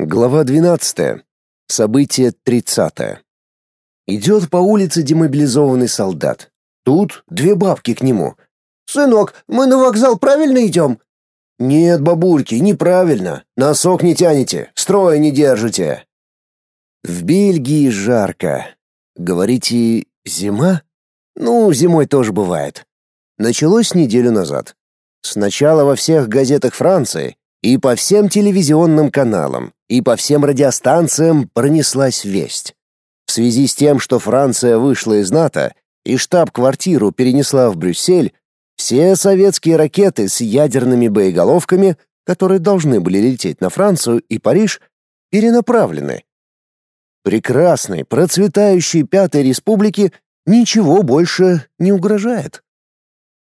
Глава 12. Событие 30. Идет по улице демобилизованный солдат. Тут две бабки к нему. «Сынок, мы на вокзал правильно идем?» «Нет, бабульки, неправильно. Носок не тянете, строя не держите». В Бельгии жарко. Говорите, зима? Ну, зимой тоже бывает. Началось неделю назад. Сначала во всех газетах Франции и по всем телевизионным каналам, и по всем радиостанциям пронеслась весть. В связи с тем, что Франция вышла из НАТО и штаб-квартиру перенесла в Брюссель, все советские ракеты с ядерными боеголовками, которые должны были лететь на Францию и Париж, перенаправлены. Прекрасной, процветающей Пятой Республике ничего больше не угрожает.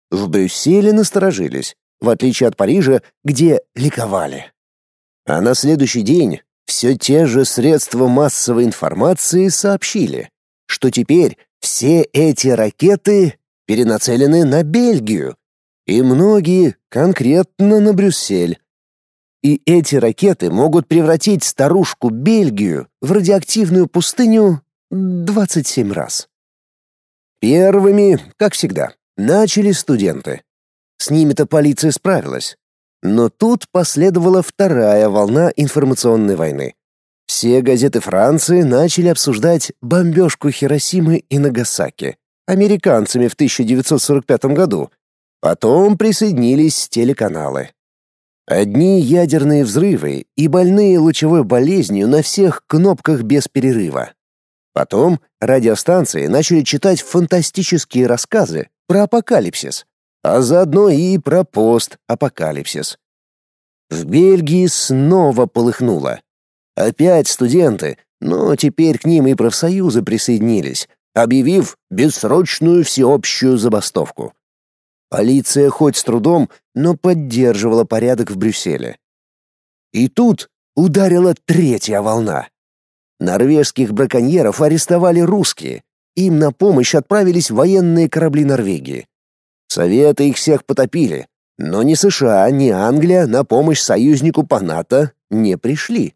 В Брюсселе насторожились, в отличие от Парижа, где ликовали. А на следующий день все те же средства массовой информации сообщили, что теперь все эти ракеты перенацелены на Бельгию, и многие конкретно на Брюссель. И эти ракеты могут превратить старушку Бельгию в радиоактивную пустыню 27 раз. Первыми, как всегда, начали студенты. С ними-то полиция справилась. Но тут последовала вторая волна информационной войны. Все газеты Франции начали обсуждать бомбежку Хиросимы и Нагасаки американцами в 1945 году. Потом присоединились телеканалы. Одни ядерные взрывы и больные лучевой болезнью на всех кнопках без перерыва. Потом радиостанции начали читать фантастические рассказы про апокалипсис, а заодно и про постапокалипсис. В Бельгии снова полыхнуло. Опять студенты, но теперь к ним и профсоюзы присоединились, объявив бессрочную всеобщую забастовку. Полиция хоть с трудом, но поддерживала порядок в Брюсселе. И тут ударила третья волна. Норвежских браконьеров арестовали русские. Им на помощь отправились военные корабли Норвегии. Советы их всех потопили, но ни США, ни Англия на помощь союзнику по НАТО не пришли.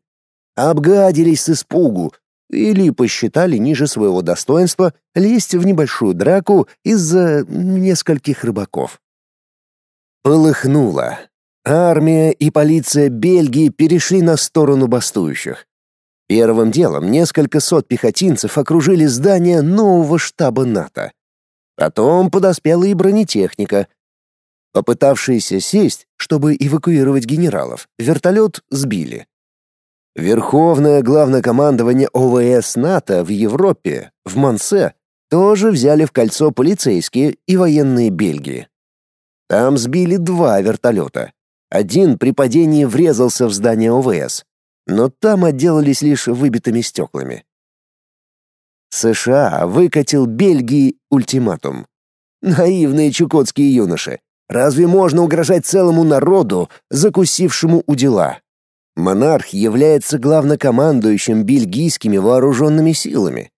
Обгадились с испугу или посчитали ниже своего достоинства лезть в небольшую драку из-за нескольких рыбаков. Полыхнуло. Армия и полиция Бельгии перешли на сторону бастующих. Первым делом несколько сот пехотинцев окружили здание нового штаба НАТО. Потом подоспела и бронетехника. Попытавшиеся сесть, чтобы эвакуировать генералов, вертолет сбили. Верховное главнокомандование ОВС НАТО в Европе, в Мансе, тоже взяли в кольцо полицейские и военные Бельгии. Там сбили два вертолета. Один при падении врезался в здание ОВС, но там отделались лишь выбитыми стеклами. США выкатил Бельгии ультиматум. Наивные чукотские юноши. Разве можно угрожать целому народу, закусившему у дела? Монарх является главнокомандующим бельгийскими вооруженными силами.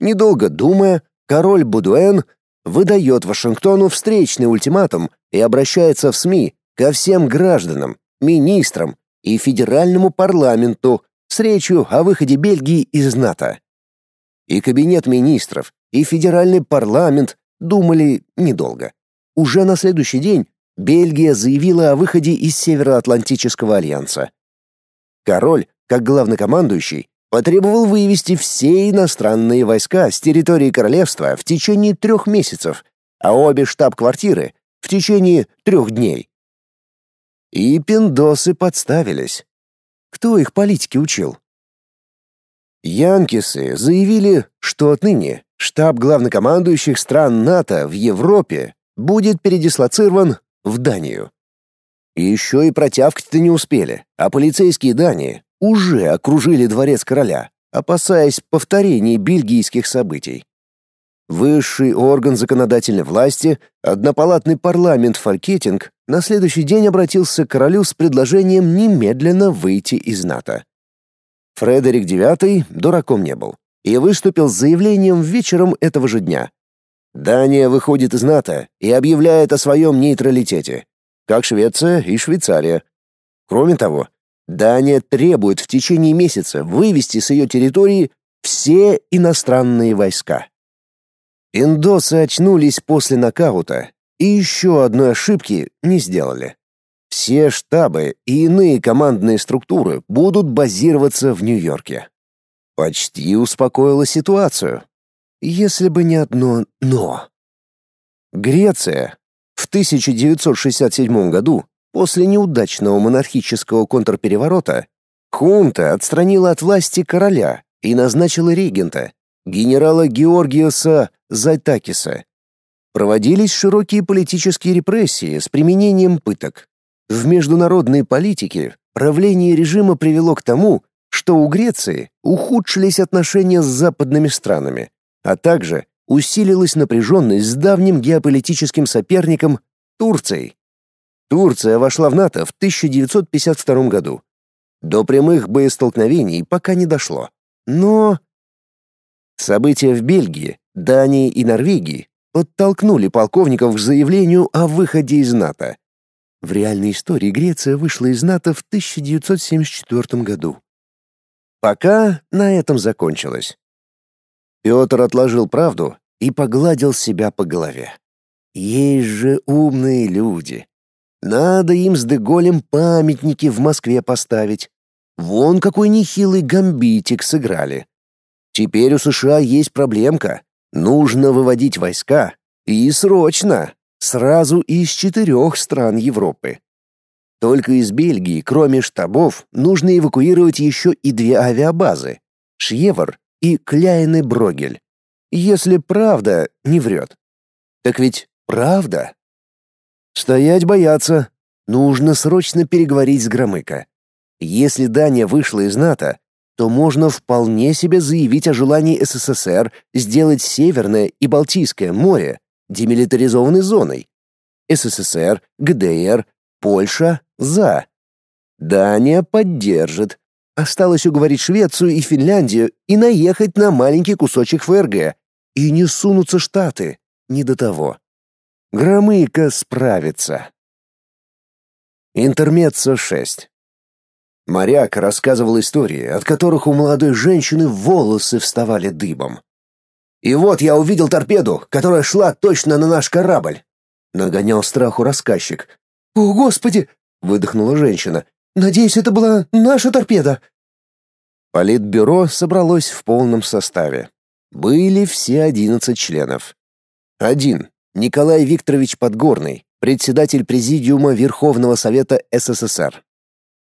Недолго думая, король Будуэн выдает Вашингтону встречный ультиматум и обращается в СМИ ко всем гражданам, министрам и федеральному парламенту с речью о выходе Бельгии из НАТО. И кабинет министров, и федеральный парламент думали недолго. Уже на следующий день Бельгия заявила о выходе из Североатлантического альянса. Король, как главнокомандующий, потребовал вывести все иностранные войска с территории королевства в течение трех месяцев, а обе штаб-квартиры — в течение трех дней. И пиндосы подставились. Кто их политики учил? Янкисы заявили, что отныне штаб главнокомандующих стран НАТО в Европе будет передислоцирован в Данию. Еще и протявкать-то не успели, а полицейские Дании уже окружили дворец короля, опасаясь повторений бельгийских событий. Высший орган законодательной власти, однопалатный парламент Фалькетинг, на следующий день обратился к королю с предложением немедленно выйти из НАТО. Фредерик IX дураком не был и выступил с заявлением вечером этого же дня. Дания выходит из НАТО и объявляет о своем нейтралитете, как Швеция и Швейцария. Кроме того, Дания требует в течение месяца вывести с ее территории все иностранные войска. Индосы очнулись после нокаута и еще одной ошибки не сделали. Все штабы и иные командные структуры будут базироваться в Нью-Йорке. Почти успокоила ситуацию. Если бы не одно «но». Греция в 1967 году, после неудачного монархического контрпереворота, хунта отстранила от власти короля и назначила регента, генерала Георгиоса Зайтакиса. Проводились широкие политические репрессии с применением пыток. В международной политике правление режима привело к тому, что у Греции ухудшились отношения с западными странами, а также усилилась напряженность с давним геополитическим соперником Турцией. Турция вошла в НАТО в 1952 году. До прямых боестолкновений пока не дошло. Но события в Бельгии, Дании и Норвегии подтолкнули полковников к заявлению о выходе из НАТО. В реальной истории Греция вышла из НАТО в 1974 году. Пока на этом закончилось. Петр отложил правду и погладил себя по голове. Есть же умные люди. Надо им с Деголем памятники в Москве поставить. Вон какой нехилый гамбитик сыграли. Теперь у США есть проблемка. Нужно выводить войска. И срочно. Сразу из четырех стран Европы. Только из Бельгии, кроме штабов, нужно эвакуировать еще и две авиабазы — Шьевер и Кляйны-Брогель. Если правда не врет. Так ведь правда? Стоять бояться. Нужно срочно переговорить с Громыко. Если Дания вышла из НАТО, то можно вполне себе заявить о желании СССР сделать Северное и Балтийское море демилитаризованной зоной. СССР, ГДР, Польша за. Дания поддержит. Осталось уговорить Швецию и Финляндию и наехать на маленький кусочек ФРГ. И не сунутся Штаты. Не до того. Громыко справится. Интермеццо 6. Моряк рассказывал истории, от которых у молодой женщины волосы вставали дыбом. «И вот я увидел торпеду, которая шла точно на наш корабль!» Нагонял страху рассказчик. «О, Господи!» — выдохнула женщина. «Надеюсь, это была наша торпеда!» Политбюро собралось в полном составе. Были все одиннадцать членов. Один. Николай Викторович Подгорный, председатель Президиума Верховного Совета СССР.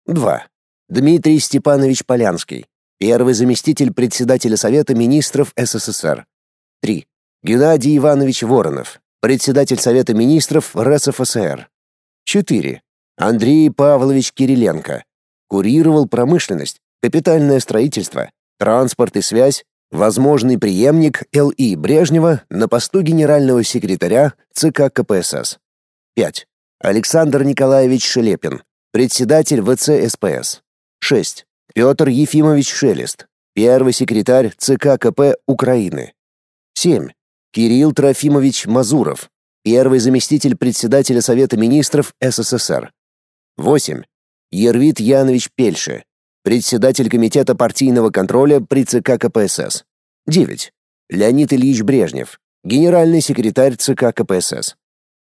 Два. Дмитрий Степанович Полянский, первый заместитель председателя Совета министров СССР. Три. Геннадий Иванович Воронов, председатель Совета министров РСФСР. 4. Андрей Павлович Кириленко. Курировал промышленность, капитальное строительство, транспорт и связь, возможный преемник Л.И. Брежнева на посту генерального секретаря ЦК КПСС. 5. Александр Николаевич Шелепин, председатель ВЦ СПС. 6. Петр Ефимович Шелест, первый секретарь ЦК КП Украины. 7. Кирилл Трофимович Мазуров, Первый заместитель председателя Совета министров СССР. 8. Ервит Янович Пельше, председатель комитета партийного контроля при ЦК КПСС. 9. Леонид Ильич Брежнев, генеральный секретарь ЦК КПСС.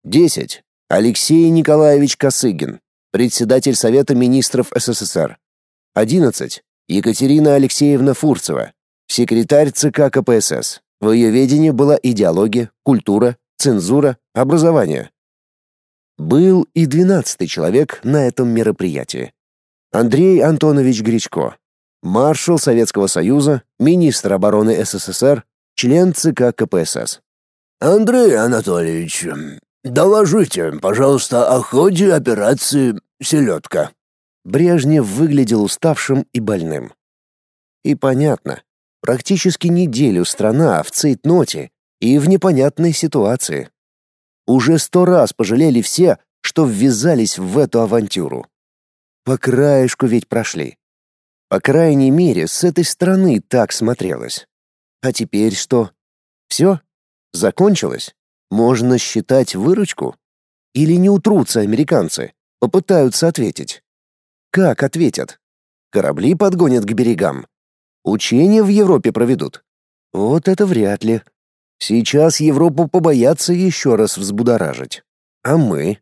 10. Алексей Николаевич Косыгин, председатель Совета министров СССР. 11. Екатерина Алексеевна Фурцева, секретарь ЦК КПСС. В ее ведении была идеология, культура, цензура, образование. Был и двенадцатый человек на этом мероприятии. Андрей Антонович Гречко, маршал Советского Союза, министр обороны СССР, член ЦК КПСС. Андрей Анатольевич, доложите, пожалуйста, о ходе операции «Селедка». Брежнев выглядел уставшим и больным. И понятно, практически неделю страна в цейтноте и в непонятной ситуации. Уже сто раз пожалели все, что ввязались в эту авантюру. По краешку ведь прошли. По крайней мере, с этой стороны так смотрелось. А теперь что? Все? Закончилось? Можно считать выручку? Или не утрутся американцы? Попытаются ответить. Как ответят? Корабли подгонят к берегам. Учения в Европе проведут. Вот это вряд ли. Сейчас Европу побоятся еще раз взбудоражить. А мы?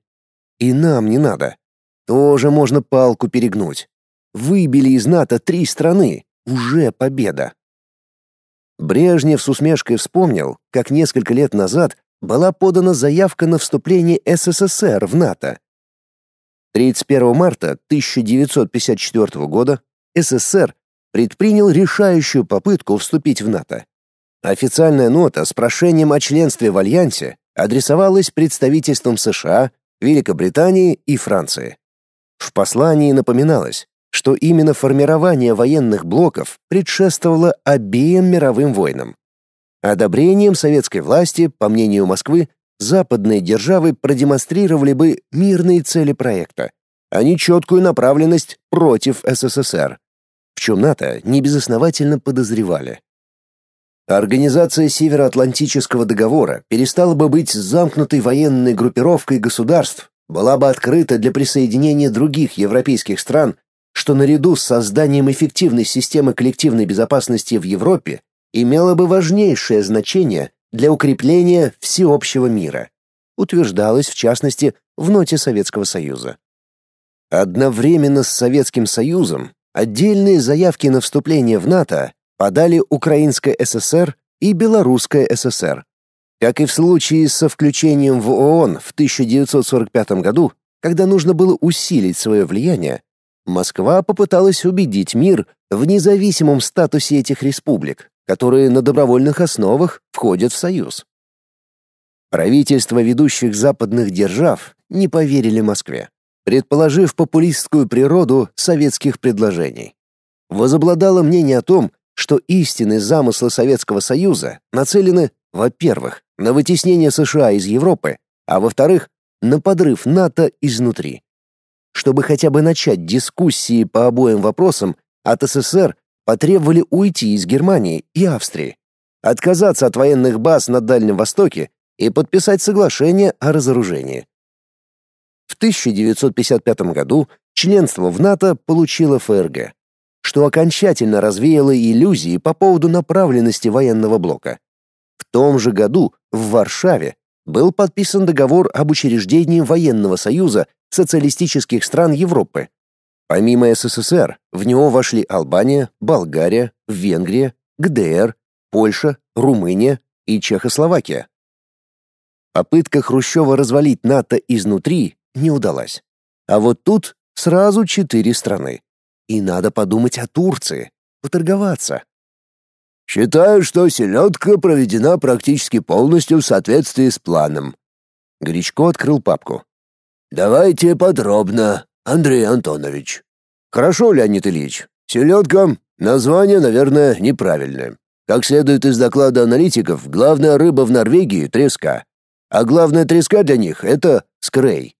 И нам не надо. Тоже можно палку перегнуть. Выбили из НАТО три страны. Уже победа. Брежнев с усмешкой вспомнил, как несколько лет назад была подана заявка на вступление СССР в НАТО. 31 марта 1954 года СССР предпринял решающую попытку вступить в НАТО. Официальная нота с прошением о членстве в альянсе адресовалась представительствам США, Великобритании и Франции. В послании напоминалось, что именно формирование военных блоков предшествовало обеим мировым войнам. Одобрением советской власти, по мнению Москвы, западные державы продемонстрировали бы мирные цели проекта, а не четкую направленность против СССР, в чем НАТО небезосновательно подозревали. Организация Североатлантического договора перестала бы быть замкнутой военной группировкой государств, была бы открыта для присоединения других европейских стран, что наряду с созданием эффективной системы коллективной безопасности в Европе имело бы важнейшее значение для укрепления всеобщего мира, утверждалось в частности в ноте Советского Союза. Одновременно с Советским Союзом отдельные заявки на вступление в НАТО подали Украинская ССР и Белорусская ССР. Как и в случае со включением в ООН в 1945 году, когда нужно было усилить свое влияние, Москва попыталась убедить мир в независимом статусе этих республик, которые на добровольных основах входят в Союз. Правительства ведущих западных держав не поверили Москве, предположив популистскую природу советских предложений. Возобладало мнение о том, что истинные замыслы Советского Союза нацелены, во-первых, на вытеснение США из Европы, а во-вторых, на подрыв НАТО изнутри. Чтобы хотя бы начать дискуссии по обоим вопросам, от СССР потребовали уйти из Германии и Австрии, отказаться от военных баз на Дальнем Востоке и подписать соглашение о разоружении. В 1955 году членство в НАТО получило ФРГ что окончательно развеяло иллюзии по поводу направленности военного блока. В том же году в Варшаве был подписан договор об учреждении военного союза социалистических стран Европы. Помимо СССР, в него вошли Албания, Болгария, Венгрия, ГДР, Польша, Румыния и Чехословакия. Попытка Хрущева развалить НАТО изнутри не удалась. А вот тут сразу четыре страны. И надо подумать о Турции, поторговаться. Считаю, что селедка проведена практически полностью в соответствии с планом. Гречко открыл папку. Давайте подробно, Андрей Антонович. Хорошо, Леонид Ильич. Селедка — название, наверное, неправильное. Как следует из доклада аналитиков, главная рыба в Норвегии — треска. А главная треска для них — это скрей.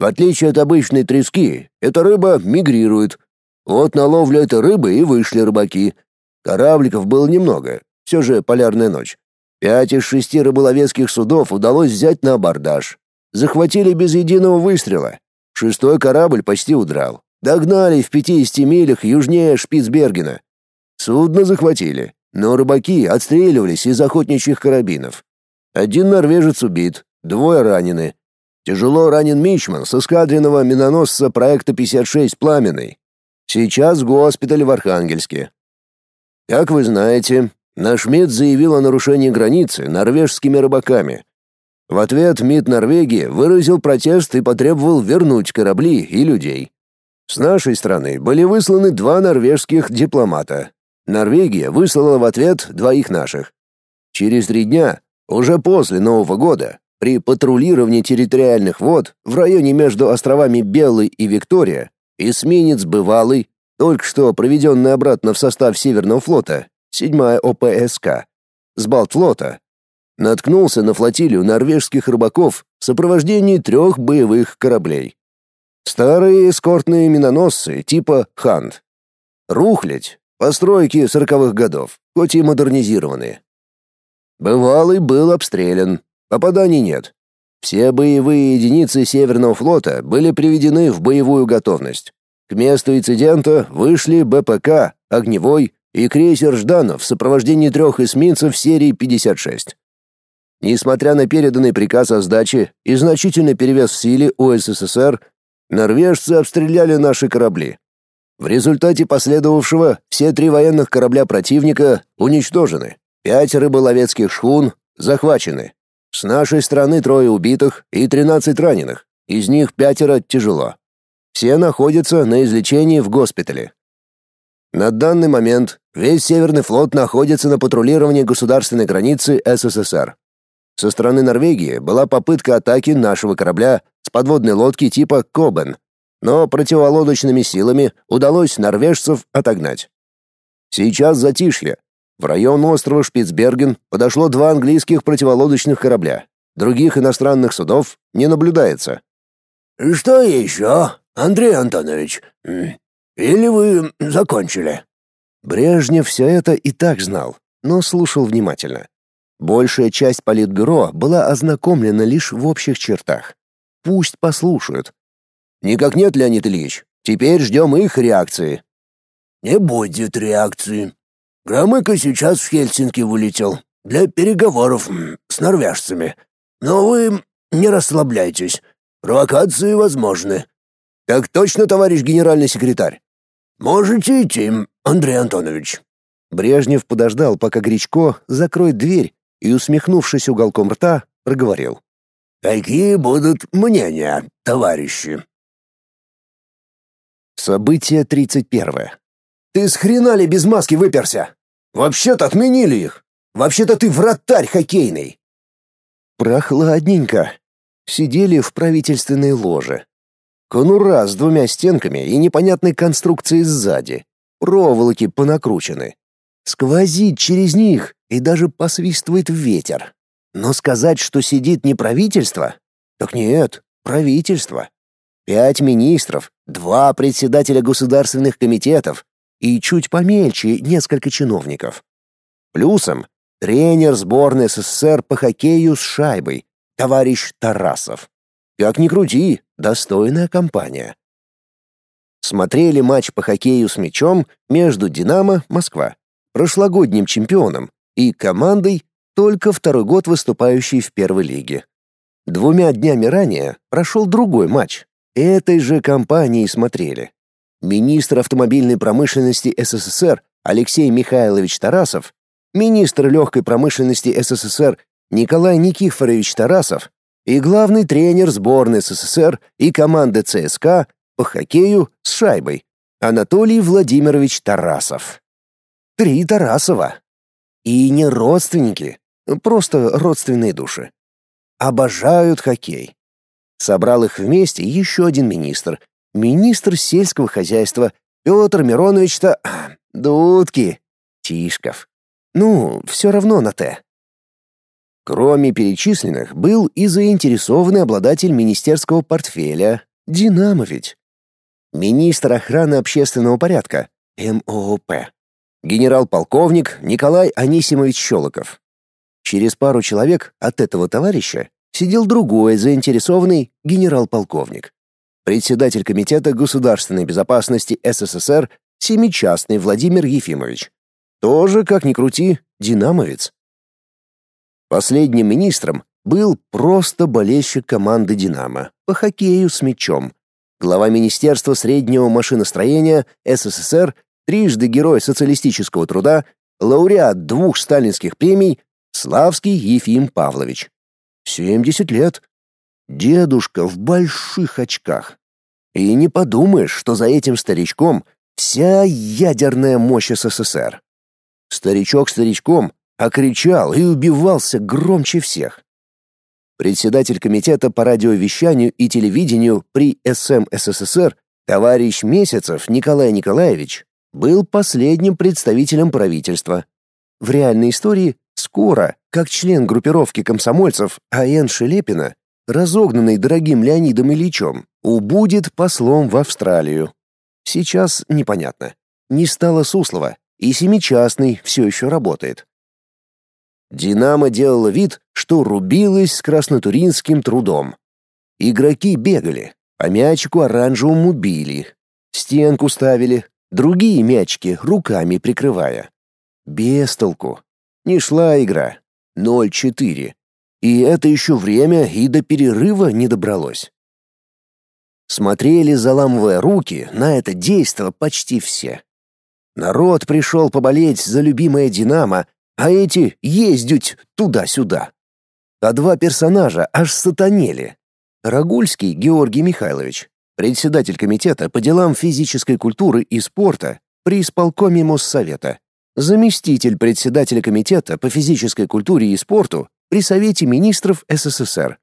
В отличие от обычной трески, эта рыба мигрирует, вот на ловлю этой рыбы и вышли рыбаки. Корабликов было немного, все же полярная ночь. Пять из шести рыболовецких судов удалось взять на абордаж. Захватили без единого выстрела. Шестой корабль почти удрал. Догнали в 50 милях южнее Шпицбергена. Судно захватили, но рыбаки отстреливались из охотничьих карабинов. Один норвежец убит, двое ранены. Тяжело ранен Мичман с эскадренного миноносца проекта 56 «Пламенный». Сейчас госпиталь в Архангельске. Как вы знаете, наш МИД заявил о нарушении границы норвежскими рыбаками. В ответ МИД Норвегии выразил протест и потребовал вернуть корабли и людей. С нашей стороны были высланы два норвежских дипломата. Норвегия выслала в ответ двоих наших. Через три дня, уже после Нового года, при патрулировании территориальных вод в районе между островами Белый и Виктория Эсминец бывалый, только что проведенный обратно в состав Северного флота, 7-я ОПСК, с Балтфлота, наткнулся на флотилию норвежских рыбаков в сопровождении трех боевых кораблей. Старые эскортные миноносцы типа «Хант». Рухлядь, постройки сороковых годов, хоть и модернизированные. Бывалый был обстрелян, попаданий нет. Все боевые единицы Северного флота были приведены в боевую готовность. К месту инцидента вышли БПК, огневой и крейсер Жданов в сопровождении трех эсминцев серии 56. Несмотря на переданный приказ о сдаче и значительный перевес в силе у СССР, норвежцы обстреляли наши корабли. В результате последовавшего все три военных корабля противника уничтожены, пять рыболовецких шхун захвачены. С нашей стороны трое убитых и 13 раненых, из них пятеро тяжело. Все находятся на излечении в госпитале. На данный момент весь Северный флот находится на патрулировании государственной границы СССР. Со стороны Норвегии была попытка атаки нашего корабля с подводной лодки типа Кобен, но противолодочными силами удалось норвежцев отогнать. Сейчас затишье. В район острова Шпицберген подошло два английских противолодочных корабля. Других иностранных судов не наблюдается. «Что еще, Андрей Антонович? Или вы закончили?» Брежнев все это и так знал, но слушал внимательно. Большая часть политбюро была ознакомлена лишь в общих чертах. Пусть послушают. Никак нет, Леонид Ильич. Теперь ждем их реакции. Не будет реакции. Громыко сейчас в Хельсинки вылетел для переговоров с норвежцами. Но вы не расслабляйтесь. Провокации возможны. Так точно, товарищ генеральный секретарь. Можете идти, Андрей Антонович. Брежнев подождал, пока Гречко закроет дверь и, усмехнувшись уголком рта, проговорил. «Какие будут мнения, товарищи?» Событие тридцать первое. «Ты с хрена ли без маски выперся? Вообще-то отменили их. Вообще-то ты вратарь хоккейный». Прохладненько. Сидели в правительственной ложе. Конура с двумя стенками и непонятной конструкцией сзади. Проволоки понакручены. Сквозит через них и даже посвистывает ветер. Но сказать, что сидит не правительство? Так нет, правительство. Пять министров, два председателя государственных комитетов и чуть помельче несколько чиновников. Плюсом тренер сборной СССР по хоккею с шайбой, товарищ Тарасов. Как ни крути, достойная компания. Смотрели матч по хоккею с мячом между «Динамо» Москва прошлогодним чемпионом, и командой, только второй год выступающей в первой лиге. Двумя днями ранее прошел другой матч. Этой же компанией смотрели. Министр автомобильной промышленности СССР Алексей Михайлович Тарасов, министр легкой промышленности СССР Николай Никифорович Тарасов и главный тренер сборной СССР и команды ЦСКА по хоккею с шайбой Анатолий Владимирович Тарасов. Три Тарасова. И не родственники, просто родственные души. Обожают хоккей. Собрал их вместе еще один министр, министр сельского хозяйства Петр Миронович-то... Дудки. Тишков. Ну, все равно на «Т». Кроме перечисленных, был и заинтересованный обладатель министерского портфеля, Динамо. Министр охраны общественного порядка, МООП генерал-полковник Николай Анисимович Щелоков. Через пару человек от этого товарища сидел другой заинтересованный генерал-полковник, председатель Комитета государственной безопасности СССР Семичастный Владимир Ефимович. Тоже, как ни крути, динамовец. Последним министром был просто болельщик команды «Динамо» по хоккею с мячом, глава Министерства среднего машиностроения СССР трижды Герой социалистического труда, лауреат двух сталинских премий Славский Ефим Павлович. 70 лет. Дедушка в больших очках. И не подумаешь, что за этим старичком вся ядерная мощь СССР. Старичок старичком, а кричал и убивался громче всех. Председатель комитета по радиовещанию и телевидению при СМ СССР товарищ Месяцев Николай Николаевич был последним представителем правительства. В реальной истории скоро, как член группировки комсомольцев А.Н. Шелепина, разогнанный дорогим Леонидом Ильичем, убудет послом в Австралию. Сейчас непонятно. Не стало Суслова, и семичастный все еще работает. «Динамо» делала вид, что рубилась с краснотуринским трудом. Игроки бегали, по мячику оранжевому били, Стенку ставили, другие мячики руками прикрывая. Без толку. Не шла игра. 0-4. И это еще время и до перерыва не добралось. Смотрели, заламывая руки, на это действо почти все. Народ пришел поболеть за любимое «Динамо», а эти ездят туда-сюда. А два персонажа аж сатанели. Рагульский Георгий Михайлович, председатель комитета по делам физической культуры и спорта при исполкоме Моссовета, заместитель председателя комитета по физической культуре и спорту при Совете министров СССР.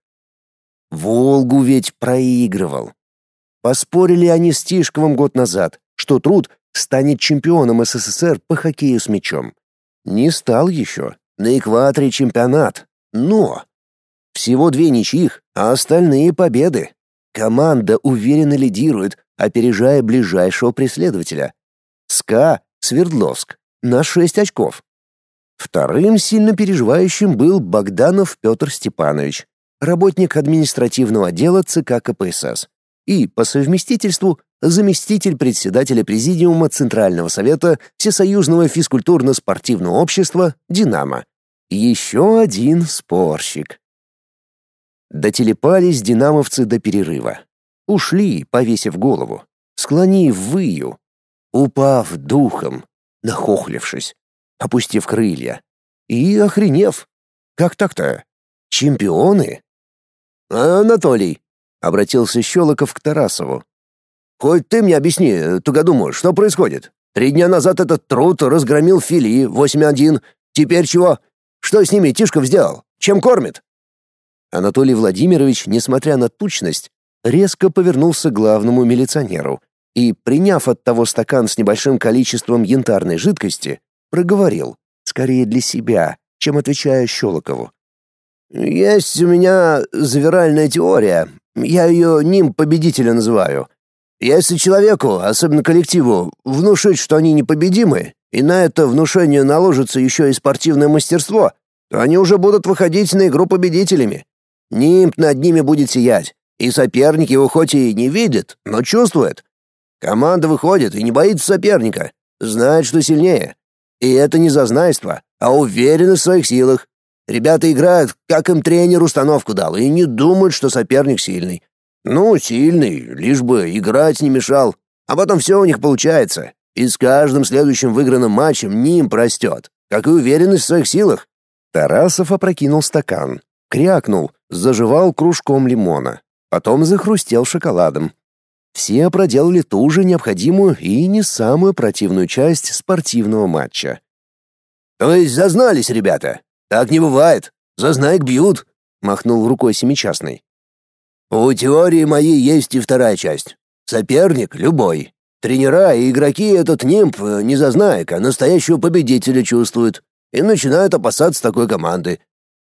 Волгу ведь проигрывал. Поспорили они с Тишковым год назад, что труд станет чемпионом СССР по хоккею с мячом. Не стал еще. На экваторе чемпионат. Но всего две ничьих, а остальные победы. Команда уверенно лидирует, опережая ближайшего преследователя. СКА Свердловск на 6 очков. Вторым сильно переживающим был Богданов Петр Степанович, работник административного отдела ЦК КПСС и, по совместительству, заместитель председателя Президиума Центрального совета Всесоюзного физкультурно-спортивного общества «Динамо». Еще один спорщик. Дотелепались динамовцы до перерыва. Ушли, повесив голову, склонив выю, упав духом, нахохлившись, опустив крылья и охренев. Как так-то? Чемпионы? Анатолий, Обратился Щелоков к Тарасову. «Хоть ты мне объясни, тугодуму, что происходит? Три дня назад этот труд разгромил фили 8-1. Теперь чего? Что с ними Тишков сделал? Чем кормит?» Анатолий Владимирович, несмотря на тучность, резко повернулся к главному милиционеру и, приняв от того стакан с небольшим количеством янтарной жидкости, проговорил, скорее для себя, чем отвечая Щелокову. «Есть у меня завиральная теория, я ее ним победителя называю. Если человеку, особенно коллективу, внушить, что они непобедимы, и на это внушение наложится еще и спортивное мастерство, то они уже будут выходить на игру победителями. Нимб над ними будет сиять, и соперник его хоть и не видит, но чувствует. Команда выходит и не боится соперника, знает, что сильнее. И это не зазнайство, а уверенность в своих силах. Ребята играют, как им тренер установку дал, и не думают, что соперник сильный. Ну, сильный, лишь бы играть не мешал. А потом все у них получается. И с каждым следующим выигранным матчем ним простет, как и уверенность в своих силах. Тарасов опрокинул стакан, крякнул, заживал кружком лимона, потом захрустел шоколадом. Все проделали ту же необходимую и не самую противную часть спортивного матча. «То есть зазнались ребята?» Так не бывает. За знаек бьют, махнул рукой семичастный. У теории моей есть и вторая часть. Соперник любой. Тренера и игроки этот нимб э, не за знаек, а настоящего победителя чувствуют и начинают опасаться такой команды.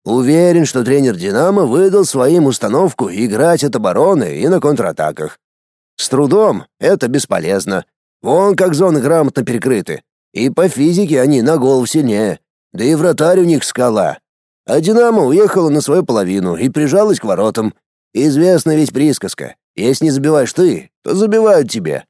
Уверен, что тренер «Динамо» выдал своим установку играть от обороны и на контратаках. С трудом это бесполезно. Вон как зоны грамотно перекрыты. И по физике они на голову сильнее. Да и вратарь у них скала. А «Динамо» уехала на свою половину и прижалась к воротам. Известна ведь присказка. Если не забиваешь ты, то забивают тебе.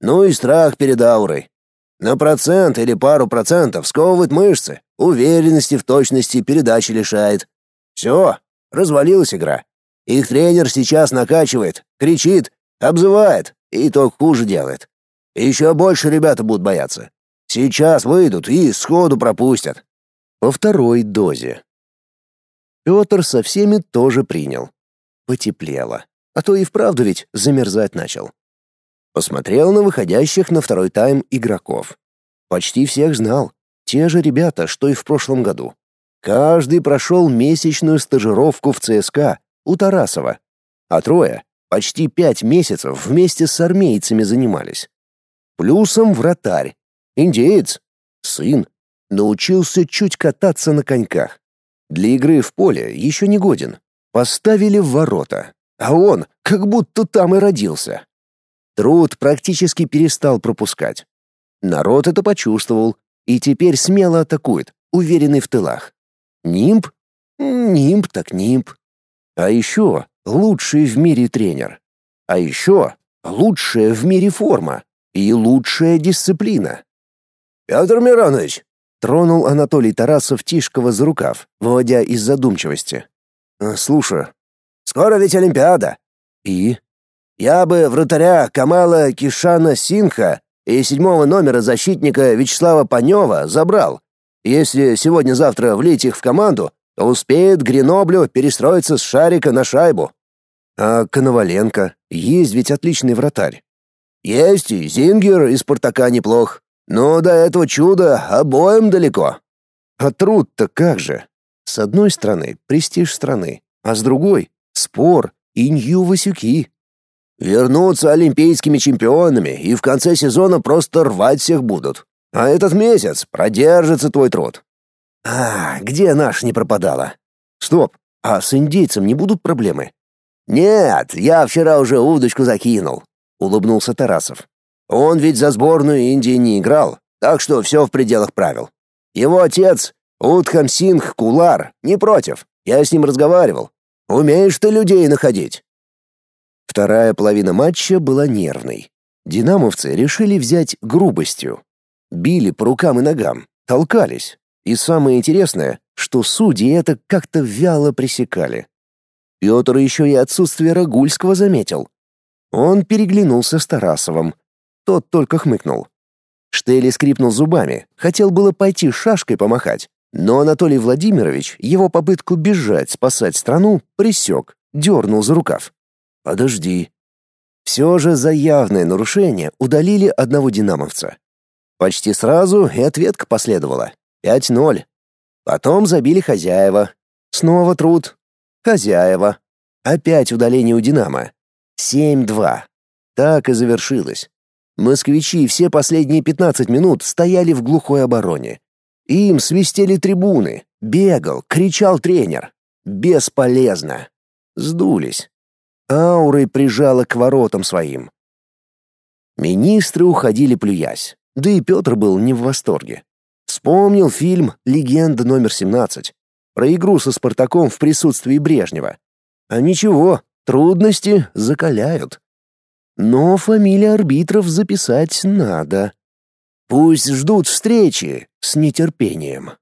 Ну и страх перед аурой. На процент или пару процентов сковывает мышцы, уверенности в точности передачи лишает. Все, развалилась игра. Их тренер сейчас накачивает, кричит, обзывает и только хуже делает. Еще больше ребята будут бояться. Сейчас выйдут и сходу пропустят по второй дозе. Петр со всеми тоже принял. Потеплело, а то и вправду ведь замерзать начал. Посмотрел на выходящих на второй тайм игроков. Почти всех знал. Те же ребята, что и в прошлом году. Каждый прошел месячную стажировку в ЦСКА у Тарасова, а трое почти пять месяцев вместе с армейцами занимались. Плюсом вратарь, индеец, сын, научился чуть кататься на коньках. Для игры в поле еще не годен. Поставили в ворота, а он как будто там и родился. Труд практически перестал пропускать. Народ это почувствовал и теперь смело атакует, уверенный в тылах. Нимб? Нимб так нимб. А еще лучший в мире тренер. А еще лучшая в мире форма. и лучшая дисциплина. Петр Миронович, тронул Анатолий Тарасов Тишкова за рукав, выводя из задумчивости. «А, слушаю. Скоро ведь Олимпиада. И я бы вратаря Камала Кишана Синха и седьмого номера защитника Вячеслава Панева забрал. Если сегодня-завтра влить их в команду, то успеет Греноблю перестроиться с шарика на шайбу. А Коноваленко? Есть ведь отличный вратарь. Есть и Зингер из Спартака неплох. Но до этого чуда обоим далеко. А труд-то как же? С одной стороны престиж страны, а с другой спор и Нью-Васюки. Вернутся олимпийскими чемпионами и в конце сезона просто рвать всех будут. А этот месяц продержится твой труд. А, где наш не пропадала? Стоп, а с индейцем не будут проблемы? Нет, я вчера уже удочку закинул, улыбнулся Тарасов. Он ведь за сборную Индии не играл, так что все в пределах правил. Его отец, Утхам Сингх Кулар, не против. Я с ним разговаривал. Умеешь ты людей находить. Вторая половина матча была нервной. Динамовцы решили взять грубостью. Били по рукам и ногам, толкались. И самое интересное, что судьи это как-то вяло пресекали. Петр еще и отсутствие Рагульского заметил. Он переглянулся с Тарасовым. Тот только хмыкнул. Штели скрипнул зубами, хотел было пойти шашкой помахать, но Анатолий Владимирович его попытку бежать, спасать страну, присек, дернул за рукав. «Подожди». Все же за явное нарушение удалили одного динамовца. Почти сразу и ответка последовала. 5-0. Потом забили хозяева. Снова труд. Хозяева. Опять удаление у «Динамо». 7-2. Так и завершилось. Москвичи все последние 15 минут стояли в глухой обороне. Им свистели трибуны, бегал, кричал тренер. Бесполезно. Сдулись. Аурой прижало к воротам своим. Министры уходили плюясь, да и Петр был не в восторге. Вспомнил фильм «Легенда номер 17» про игру со Спартаком в присутствии Брежнева. А ничего, трудности закаляют. Но фамилии арбитров записать надо. Пусть ждут встречи с нетерпением.